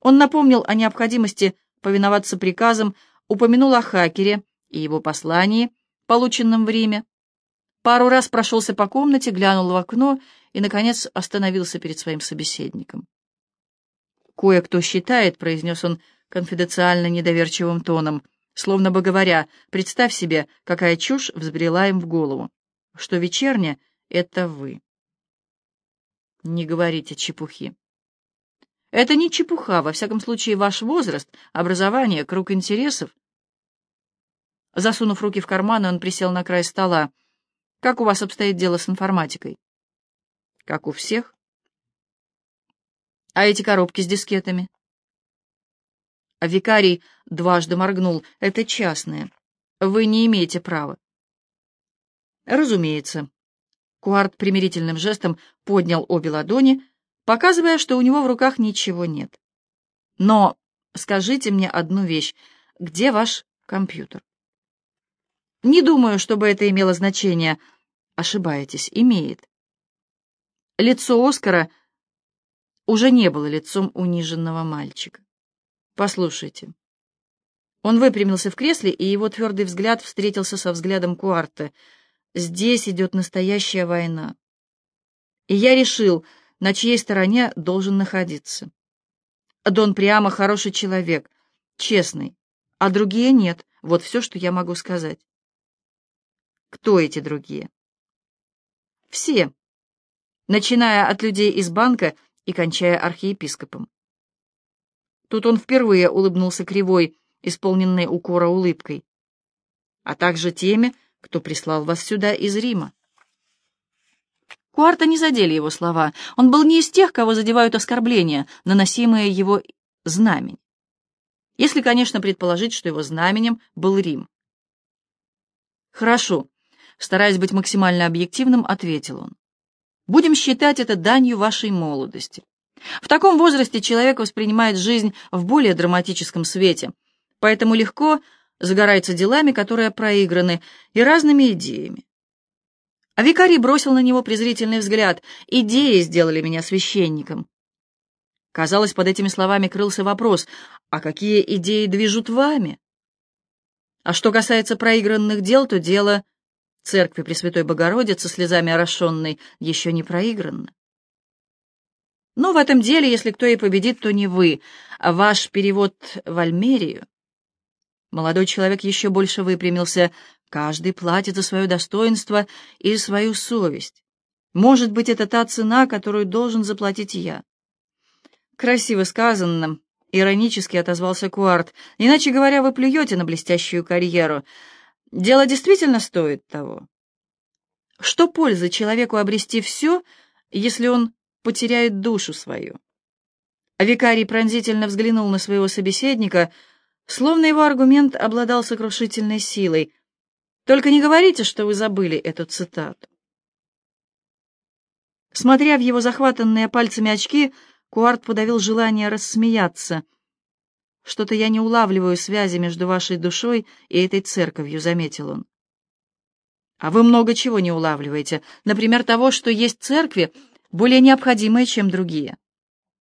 Он напомнил о необходимости повиноваться приказам, упомянул о хакере и его послании, полученном в Риме, пару раз прошелся по комнате, глянул в окно и, наконец, остановился перед своим собеседником. «Кое-кто считает», — произнес он конфиденциально недоверчивым тоном, словно бы говоря, «представь себе, какая чушь взбрела им в голову, что вечерня — это вы». «Не говорите чепухи». «Это не чепуха, во всяком случае, ваш возраст, образование, круг интересов». Засунув руки в карманы, он присел на край стола. «Как у вас обстоит дело с информатикой?» «Как у всех». «А эти коробки с дискетами?» А викарий дважды моргнул. «Это частное. Вы не имеете права». «Разумеется». Куарт примирительным жестом поднял обе ладони, показывая, что у него в руках ничего нет. «Но скажите мне одну вещь. Где ваш компьютер?» «Не думаю, чтобы это имело значение. Ошибаетесь. Имеет». Лицо Оскара уже не было лицом униженного мальчика. Послушайте. Он выпрямился в кресле, и его твердый взгляд встретился со взглядом Куарта. Здесь идет настоящая война. И я решил, на чьей стороне должен находиться. Дон прямо хороший человек, честный, а другие нет. Вот все, что я могу сказать. Кто эти другие? Все, начиная от людей из банка и кончая архиепископом. Тут он впервые улыбнулся кривой, исполненной укора улыбкой. А также теми, кто прислал вас сюда из Рима. Куарта не задели его слова. Он был не из тех, кого задевают оскорбления, наносимые его знаменем. Если, конечно, предположить, что его знаменем был Рим. «Хорошо», — стараясь быть максимально объективным, ответил он. «Будем считать это данью вашей молодости. В таком возрасте человек воспринимает жизнь в более драматическом свете, поэтому легко загорается делами, которые проиграны, и разными идеями. А викарий бросил на него презрительный взгляд. «Идеи сделали меня священником». Казалось, под этими словами крылся вопрос, «А какие идеи движут вами?» А что касается проигранных дел, то дело церкви Пресвятой Богородицы, слезами орошенной, еще не проиграно. Но в этом деле, если кто и победит, то не вы, а ваш перевод в Альмерию. Молодой человек еще больше выпрямился. Каждый платит за свое достоинство и свою совесть. Может быть, это та цена, которую должен заплатить я. Красиво сказанно, иронически отозвался Куарт. Иначе говоря, вы плюете на блестящую карьеру. Дело действительно стоит того. Что пользы человеку обрести все, если он потеряет душу свою. Викарий пронзительно взглянул на своего собеседника, словно его аргумент обладал сокрушительной силой. «Только не говорите, что вы забыли эту цитату». Смотря в его захватанные пальцами очки, Куарт подавил желание рассмеяться. «Что-то я не улавливаю связи между вашей душой и этой церковью», — заметил он. «А вы много чего не улавливаете. Например, того, что есть церкви, более необходимые, чем другие.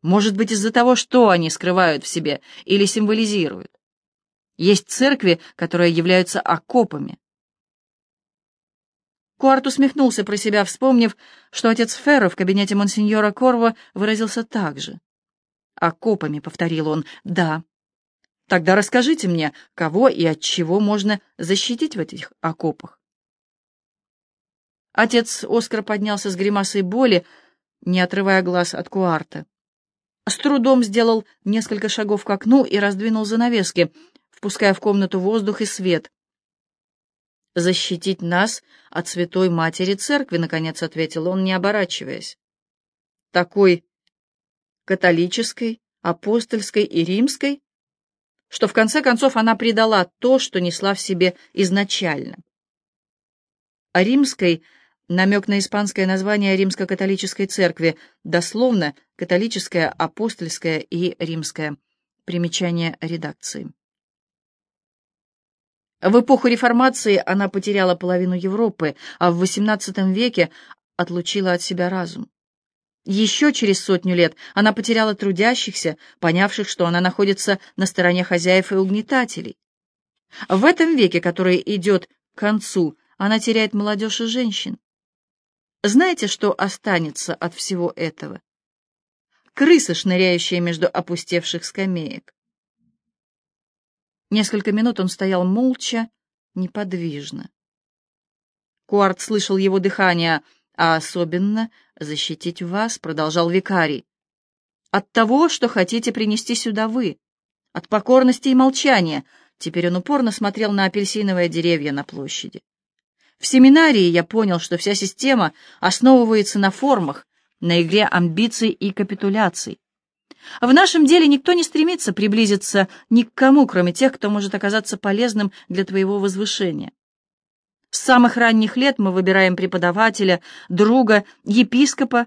Может быть, из-за того, что они скрывают в себе или символизируют. Есть церкви, которые являются окопами. Куарт усмехнулся про себя, вспомнив, что отец Ферро в кабинете монсеньора Корво выразился так же. «Окопами», — повторил он, — «да». Тогда расскажите мне, кого и от чего можно защитить в этих окопах. Отец Оскар поднялся с гримасой боли, не отрывая глаз от Куарта. С трудом сделал несколько шагов к окну и раздвинул занавески, впуская в комнату воздух и свет. «Защитить нас от Святой Матери Церкви», — наконец ответил он, не оборачиваясь. «Такой католической, апостольской и римской, что в конце концов она предала то, что несла в себе изначально. А римской — Намек на испанское название римско-католической церкви, дословно католическая, апостольская и римская. Примечание редакции. В эпоху реформации она потеряла половину Европы, а в XVIII веке отлучила от себя разум. Еще через сотню лет она потеряла трудящихся, понявших, что она находится на стороне хозяев и угнетателей. В этом веке, который идет к концу, она теряет молодежь и женщин. Знаете, что останется от всего этого? Крысы, шныряющие между опустевших скамеек. Несколько минут он стоял молча, неподвижно. Куарт слышал его дыхание, а особенно защитить вас, продолжал викарий, от того, что хотите принести сюда вы, от покорности и молчания. Теперь он упорно смотрел на апельсиновые деревья на площади. В семинарии я понял, что вся система основывается на формах, на игре амбиций и капитуляций. В нашем деле никто не стремится приблизиться ни к кому, кроме тех, кто может оказаться полезным для твоего возвышения. С самых ранних лет мы выбираем преподавателя, друга, епископа,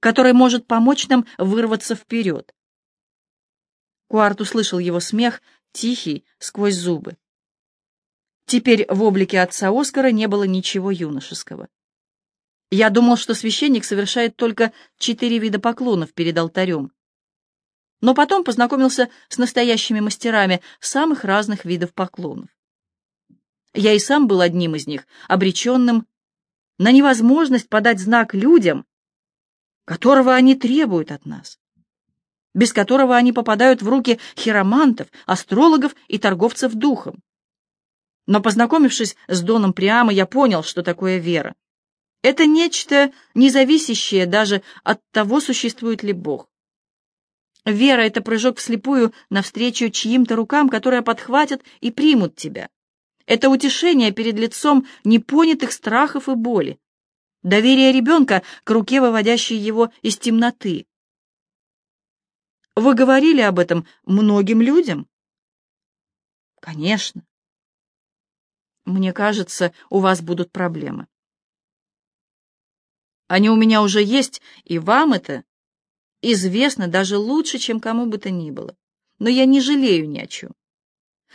который может помочь нам вырваться вперед. Куарт услышал его смех, тихий, сквозь зубы. Теперь в облике отца Оскара не было ничего юношеского. Я думал, что священник совершает только четыре вида поклонов перед алтарем. Но потом познакомился с настоящими мастерами самых разных видов поклонов. Я и сам был одним из них, обреченным на невозможность подать знак людям, которого они требуют от нас, без которого они попадают в руки хиромантов, астрологов и торговцев духом. Но, познакомившись с Доном Приама, я понял, что такое вера. Это нечто, независящее даже от того, существует ли Бог. Вера — это прыжок вслепую навстречу чьим-то рукам, которые подхватят и примут тебя. Это утешение перед лицом непонятых страхов и боли. Доверие ребенка к руке, выводящей его из темноты. Вы говорили об этом многим людям? Конечно. Мне кажется, у вас будут проблемы. Они у меня уже есть, и вам это известно даже лучше, чем кому бы то ни было. Но я не жалею ни о чем.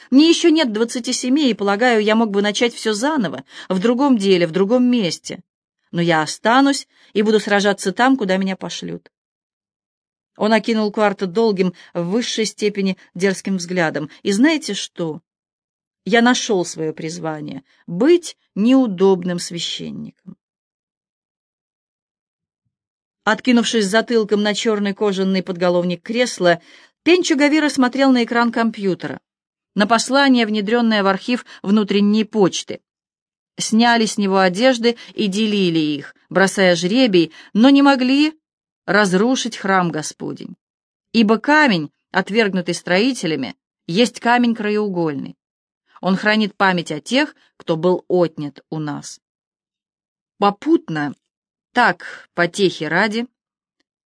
Мне еще нет двадцати семи, и, полагаю, я мог бы начать все заново, в другом деле, в другом месте. Но я останусь и буду сражаться там, куда меня пошлют. Он окинул Кварта долгим, в высшей степени дерзким взглядом. И знаете что? Я нашел свое призвание — быть неудобным священником. Откинувшись затылком на черный кожаный подголовник кресла, Пенчо Гавира смотрел на экран компьютера, на послание, внедренное в архив внутренней почты. Сняли с него одежды и делили их, бросая жребий, но не могли разрушить храм Господень. Ибо камень, отвергнутый строителями, есть камень краеугольный. Он хранит память о тех, кто был отнят у нас. Попутно, так, потехи ради,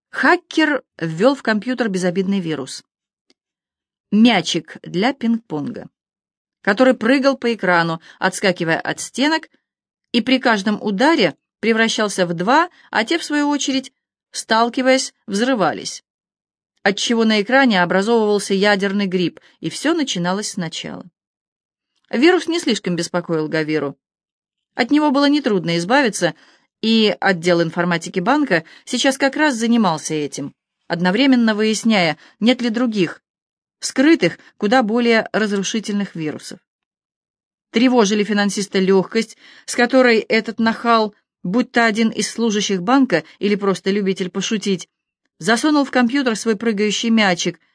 хакер ввел в компьютер безобидный вирус. Мячик для пинг-понга, который прыгал по экрану, отскакивая от стенок, и при каждом ударе превращался в два, а те, в свою очередь, сталкиваясь, взрывались, отчего на экране образовывался ядерный гриб, и все начиналось сначала. Вирус не слишком беспокоил Гавиру. От него было нетрудно избавиться, и отдел информатики банка сейчас как раз занимался этим, одновременно выясняя, нет ли других, скрытых, куда более разрушительных вирусов. Тревожили финансиста легкость, с которой этот нахал, будь то один из служащих банка или просто любитель пошутить, засунул в компьютер свой прыгающий мячик —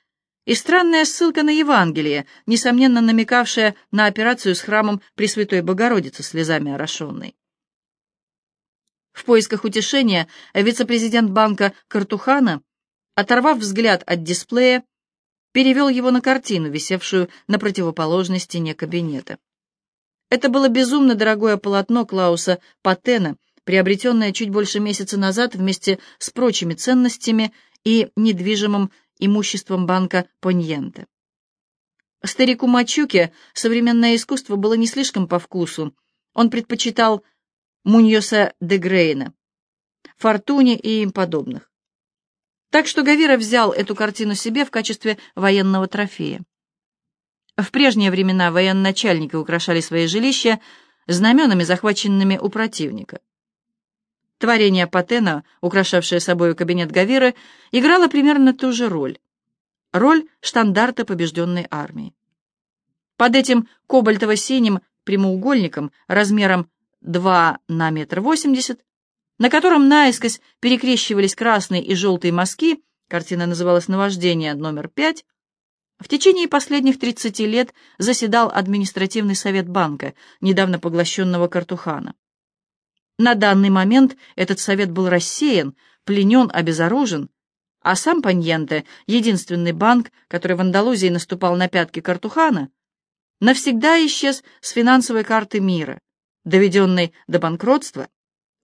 и странная ссылка на Евангелие, несомненно намекавшая на операцию с храмом Пресвятой Богородицы слезами орошенной. В поисках утешения вице-президент банка Картухана, оторвав взгляд от дисплея, перевел его на картину, висевшую на противоположной стене кабинета. Это было безумно дорогое полотно Клауса Патена, приобретенное чуть больше месяца назад вместе с прочими ценностями и недвижимым имуществом банка Поньенте. Старику Мачуке современное искусство было не слишком по вкусу. Он предпочитал Муньоса де Грейна, Фортуне и им подобных. Так что Гавира взял эту картину себе в качестве военного трофея. В прежние времена военачальники украшали свои жилища знаменами, захваченными у противника. Творение Патена, украшавшее собой кабинет Гавиры, играло примерно ту же роль. Роль штандарта побежденной армии. Под этим кобальтово-синим прямоугольником размером 2 на метр восемьдесят, на котором наискось перекрещивались красные и желтые мазки, картина называлась «Наваждение номер пять», в течение последних 30 лет заседал административный совет банка, недавно поглощенного Картухана. На данный момент этот совет был рассеян, пленен, обезоружен, а сам Паньенте, единственный банк, который в Андалузии наступал на пятки Картухана, навсегда исчез с финансовой карты мира, доведенной до банкротства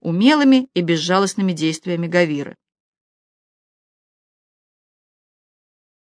умелыми и безжалостными действиями Гавиры.